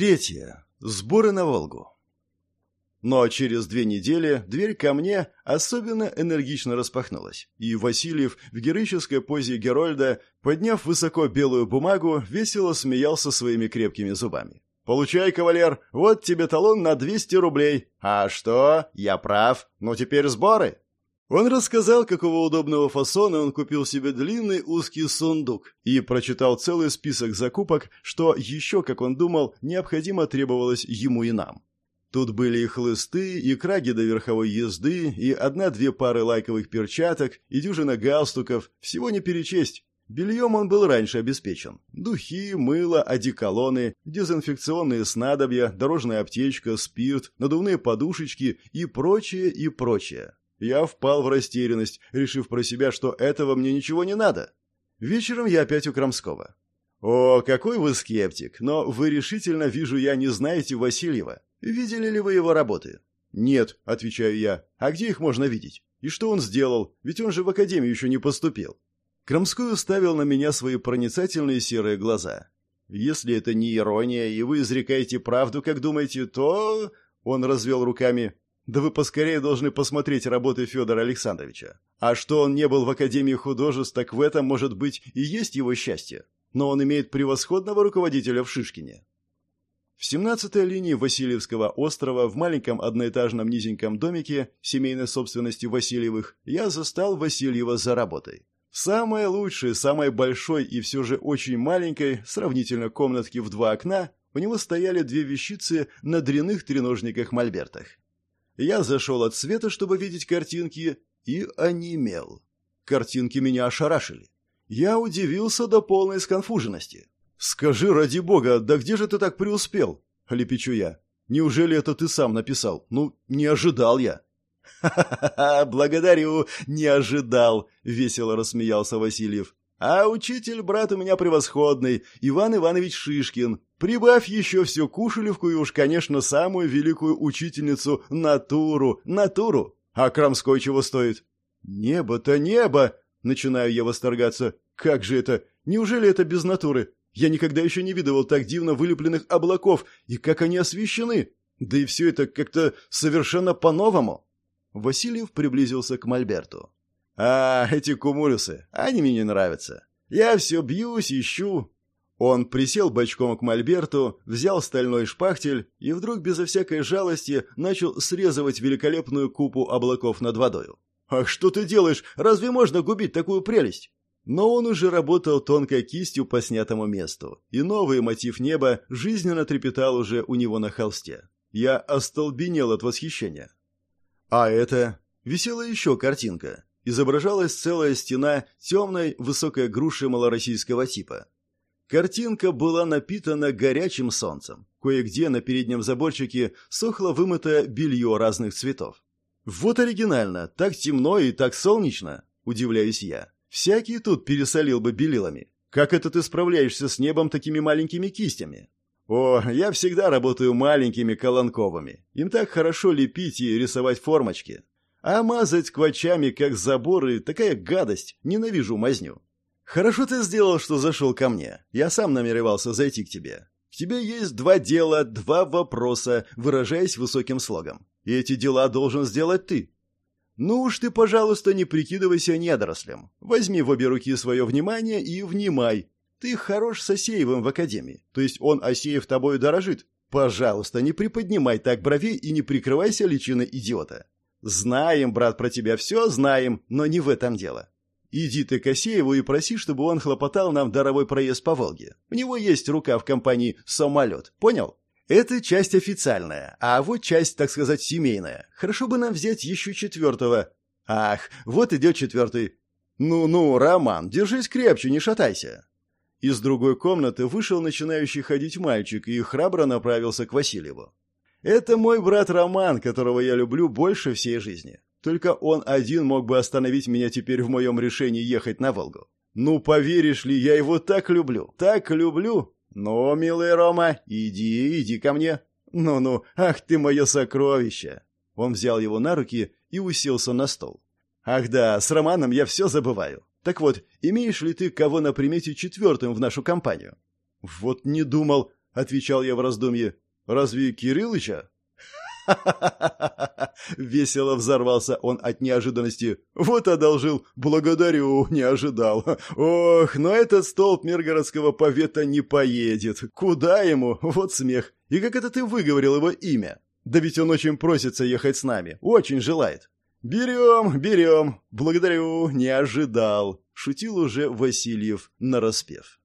Третье. Сборы на Волгу. Но через две недели дверь ко мне особенно энергично распахнулась, и Васильев в героической позе Герольда, подняв высоко белую бумагу, весело смеялся своими крепкими зубами. «Получай, кавалер, вот тебе талон на 200 рублей. А что? Я прав. Ну теперь сборы!» Он рассказал, какого удобного фасона он купил себе длинный узкий сундук и прочитал целый список закупок, что еще, как он думал, необходимо требовалось ему и нам. Тут были и хлысты, и краги до верховой езды, и одна-две пары лайковых перчаток, и дюжина галстуков, всего не перечесть. Бельем он был раньше обеспечен. Духи, мыло, одеколоны, дезинфекционные снадобья, дорожная аптечка, спирт, надувные подушечки и прочее, и прочее. Я впал в растерянность, решив про себя, что этого мне ничего не надо. Вечером я опять у Крамского. «О, какой вы скептик! Но вы решительно, вижу я, не знаете Васильева. Видели ли вы его работы?» «Нет», — отвечаю я. «А где их можно видеть? И что он сделал? Ведь он же в академию еще не поступил». Крамской уставил на меня свои проницательные серые глаза. «Если это не ирония, и вы изрекаете правду, как думаете, то...» Он развел руками. Да вы поскорее должны посмотреть работы Федора Александровича. А что он не был в Академии художеств, так в этом, может быть, и есть его счастье. Но он имеет превосходного руководителя в Шишкине. В 17-й линии Васильевского острова в маленьком одноэтажном низеньком домике семейной собственности Васильевых я застал Васильева за работой. Самой лучшей, самой большой и все же очень маленькой, сравнительно комнатки в два окна, у него стояли две вещицы на дряных треножниках-мольбертах. Я зашел от света, чтобы видеть картинки, и онемел. Картинки меня ошарашили. Я удивился до полной сконфуженности. «Скажи, ради бога, да где же ты так преуспел?» — лепечу я. «Неужели это ты сам написал? Ну, не ожидал я». «Ха-ха-ха, благодарю, не ожидал», — весело рассмеялся Васильев. «А учитель, брат, у меня превосходный, Иван Иванович Шишкин. Прибавь еще всю Кушелевку и уж, конечно, самую великую учительницу Натуру, Натуру. А Крамской чего стоит? Небо-то небо! Начинаю я восторгаться. Как же это? Неужели это без натуры? Я никогда еще не видывал так дивно вылепленных облаков, и как они освещены. Да и все это как-то совершенно по-новому. Васильев приблизился к Мольберту. «А, эти кумулюсы, они мне не нравятся. Я все бьюсь, ищу, он присел бочком к мольберту, взял стальной шпахтель и вдруг безо всякой жалости начал срезывать великолепную купу облаков над водою. «Ах, что ты делаешь? Разве можно губить такую прелесть?» Но он уже работал тонкой кистью по снятому месту, и новый мотив неба жизненно трепетал уже у него на холсте. Я остолбенел от восхищения. А это... Висела еще картинка. Изображалась целая стена темной высокой груши малороссийского типа. Картинка была напитана горячим солнцем. Кое-где на переднем заборчике сохло вымытое белье разных цветов. «Вот оригинально, так темно и так солнечно», – удивляюсь я. «Всякий тут пересолил бы белилами. Как это ты справляешься с небом такими маленькими кистями?» «О, я всегда работаю маленькими колонковыми. Им так хорошо лепить и рисовать формочки. А мазать квачами, как заборы, такая гадость. Ненавижу мазню. «Хорошо ты сделал, что зашел ко мне. Я сам намеревался зайти к тебе. К тебе есть два дела, два вопроса, выражаясь высоким слогом. И эти дела должен сделать ты. Ну уж ты, пожалуйста, не прикидывайся недорослем. Возьми в обе руки свое внимание и внимай. Ты хорош с Осеевым в академии, то есть он, Осеев, тобой дорожит. Пожалуйста, не приподнимай так бровей и не прикрывайся личиной идиота. Знаем, брат, про тебя все знаем, но не в этом дело. Иди ты к Осееву и проси, чтобы он хлопотал нам даровой проезд по Волге. У него есть рука в компании «Самолет». Понял? Это часть официальная, а вот часть, так сказать, семейная. Хорошо бы нам взять еще четвертого. Ах, вот идет четвертый. Ну-ну, Роман, держись крепче, не шатайся. Из другой комнаты вышел начинающий ходить мальчик и храбро направился к Васильеву. Это мой брат Роман, которого я люблю больше всей жизни. Только он один мог бы остановить меня теперь в моем решении ехать на Волгу. Ну, поверишь ли, я его так люблю, так люблю. Ну, милый Рома, иди, иди ко мне. Ну-ну, ах ты мое сокровище. Он взял его на руки и уселся на стол. Ах да, с Романом я все забываю. Так вот, имеешь ли ты кого на примете четвертым в нашу компанию? Вот не думал. — отвечал я в раздумье. «Разве Кириллыча?» Весело взорвался он от неожиданности. «Вот одолжил. Благодарю, не ожидал. Ох, но этот столб миргородского повета не поедет. Куда ему? Вот смех. И как это ты выговорил его имя? Да ведь он очень просится ехать с нами. Очень желает». «Берем, берем. Благодарю, не ожидал», — шутил уже Васильев нараспев.